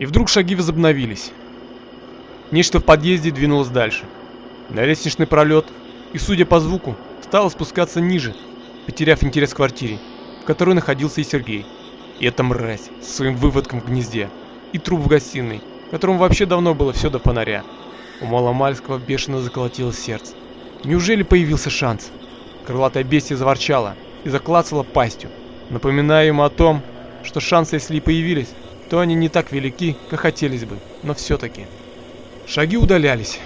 И вдруг шаги возобновились. Нечто в подъезде двинулось дальше. На лестничный пролет, и, судя по звуку, стало спускаться ниже, потеряв интерес к квартире, в которой находился и Сергей. И эта мразь с своим выводком в гнезде, и труп в гостиной, которому вообще давно было все до фонаря. У Маломальского бешено заколотилось сердце. Неужели появился шанс? Крылатая бестия заворчала и заклацала пастью, напоминая ему о том, что шансы, если и появились, то они не так велики, как хотелось бы, но все-таки. Шаги удалялись.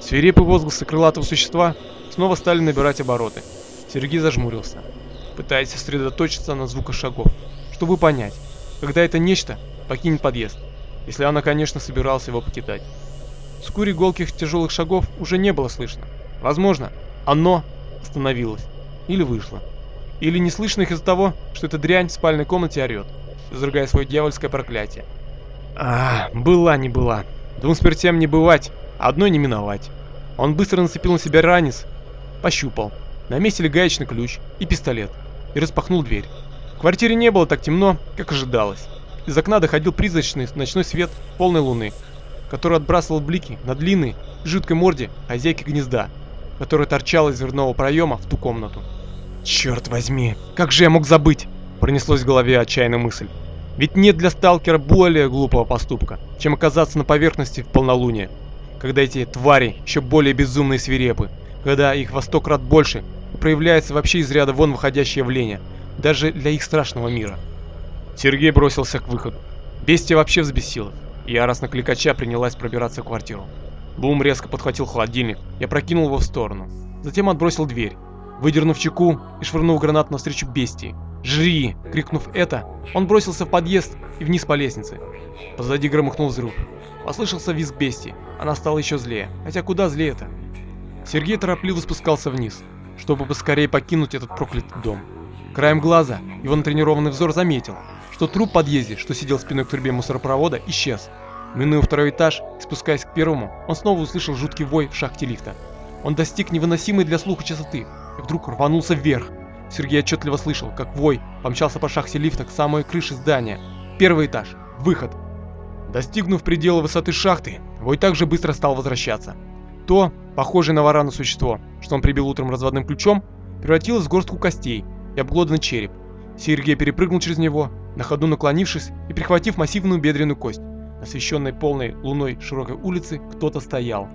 Свирепые возгласы крылатого существа снова стали набирать обороты. Сергей зажмурился, пытаясь сосредоточиться на звуках шагов, чтобы понять, когда это нечто покинет подъезд, если она, конечно, собиралась его покидать. Вскоре голких тяжелых шагов уже не было слышно. Возможно, оно остановилось или вышло. Или не слышно их из-за того, что эта дрянь в спальной комнате орет, изрыгая свое дьявольское проклятие. А, была не была. Двум смертям не бывать, одной не миновать. Он быстро нацепил на себя ранец, пощупал. На месте ли гаечный ключ и пистолет, и распахнул дверь. В квартире не было так темно, как ожидалось. Из окна доходил призрачный ночной свет полной луны, который отбрасывал блики на длинной, жидкой морде хозяйки гнезда, которая торчала из дверного проема в ту комнату. «Черт возьми, как же я мог забыть?» Пронеслось в голове отчаянная мысль. Ведь нет для сталкера более глупого поступка, чем оказаться на поверхности в полнолуние, когда эти твари еще более безумные и свирепы, когда их во сто крат больше проявляется вообще из ряда вон выходящее явление, даже для их страшного мира. Сергей бросился к выходу. Бестия вообще взбесила, яростно кликача принялась пробираться в квартиру. Бум резко подхватил холодильник и опрокинул его в сторону. Затем отбросил дверь, выдернув чеку и швырнув гранат навстречу бестии. «Жри!» — крикнув это, он бросился в подъезд и вниз по лестнице. Позади громыхнул взрыв. Послышался визг бестии. Она стала еще злее. Хотя куда злее-то? Сергей торопливо спускался вниз, чтобы поскорее покинуть этот проклятый дом. Краем глаза его натренированный взор заметил, что труп в подъезде, что сидел спиной к трубе мусоропровода, исчез. Минуя второй этаж и спускаясь к первому, он снова услышал жуткий вой в шахте лифта. Он достиг невыносимой для слуха частоты и вдруг рванулся вверх. Сергей отчетливо слышал, как вой помчался по шахте лифта к самой крыше здания. Первый этаж. Выход. Достигнув предела высоты шахты, вой также быстро стал возвращаться. То, похожее на варана существо, что он прибил утром разводным ключом, превратилось в горстку костей и обглоданный череп. Сергей перепрыгнул через него, на ходу наклонившись и прихватив массивную бедренную кость. Освещенной полной луной широкой улице кто-то стоял.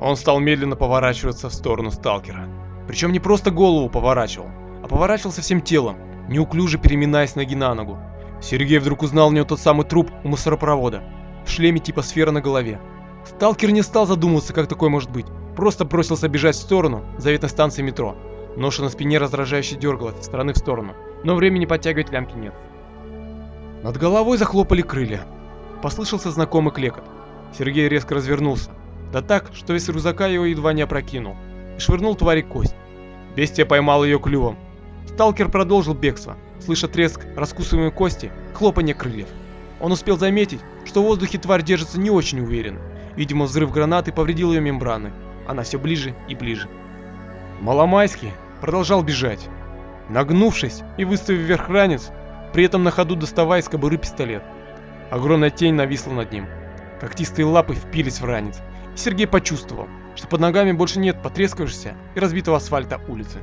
Он стал медленно поворачиваться в сторону сталкера. Причем не просто голову поворачивал, поворачивался всем телом, неуклюже переминаясь ноги на ногу. Сергей вдруг узнал в нем тот самый труп у мусоропровода, в шлеме типа сфера на голове. Сталкер не стал задумываться, как такое может быть, просто бросился бежать в сторону заветной станции метро. Ноша на спине раздражающе дергалась из стороны в сторону, но времени подтягивать лямки нет. Над головой захлопали крылья. Послышался знакомый клекот. Сергей резко развернулся. Да так, что весь рюкзака его едва не опрокинул. И швырнул твари кость. Бестия поймал ее клювом. Сталкер продолжил бегство, слыша треск раскусываемой кости, хлопанье крыльев. Он успел заметить, что в воздухе тварь держится не очень уверенно. Видимо, взрыв гранаты повредил ее мембраны. Она все ближе и ближе. Маломайский продолжал бежать, нагнувшись и выставив вверх ранец, при этом на ходу доставая из кобуры пистолет. Огромная тень нависла над ним. Когтистые лапы впились в ранец. И Сергей почувствовал, что под ногами больше нет потрескавшегося и разбитого асфальта улицы.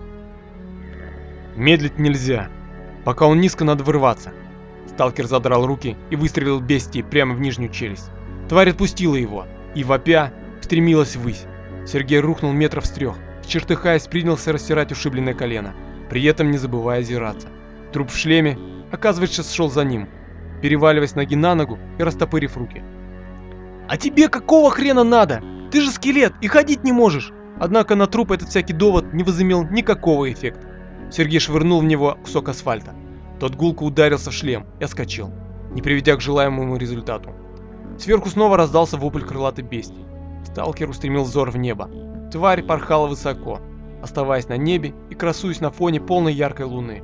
Медлить нельзя. Пока он низко, надо вырваться. Сталкер задрал руки и выстрелил бестии прямо в нижнюю челюсть. Тварь отпустила его и, вопя, стремилась ввысь. Сергей рухнул метров с трех, чертыхаясь, принялся растирать ушибленное колено, при этом не забывая озираться. Труп в шлеме, оказывается, шел за ним, переваливаясь ноги на ногу и растопырив руки. «А тебе какого хрена надо? Ты же скелет и ходить не можешь!» Однако на труп этот всякий довод не возымел никакого эффекта. Сергей швырнул в него кусок асфальта. Тот гулко ударился в шлем и отскочил, не приведя к желаемому результату. Сверху снова раздался вопль крылатой бестии. Сталкер устремил взор в небо. Тварь порхала высоко, оставаясь на небе и красуясь на фоне полной яркой луны.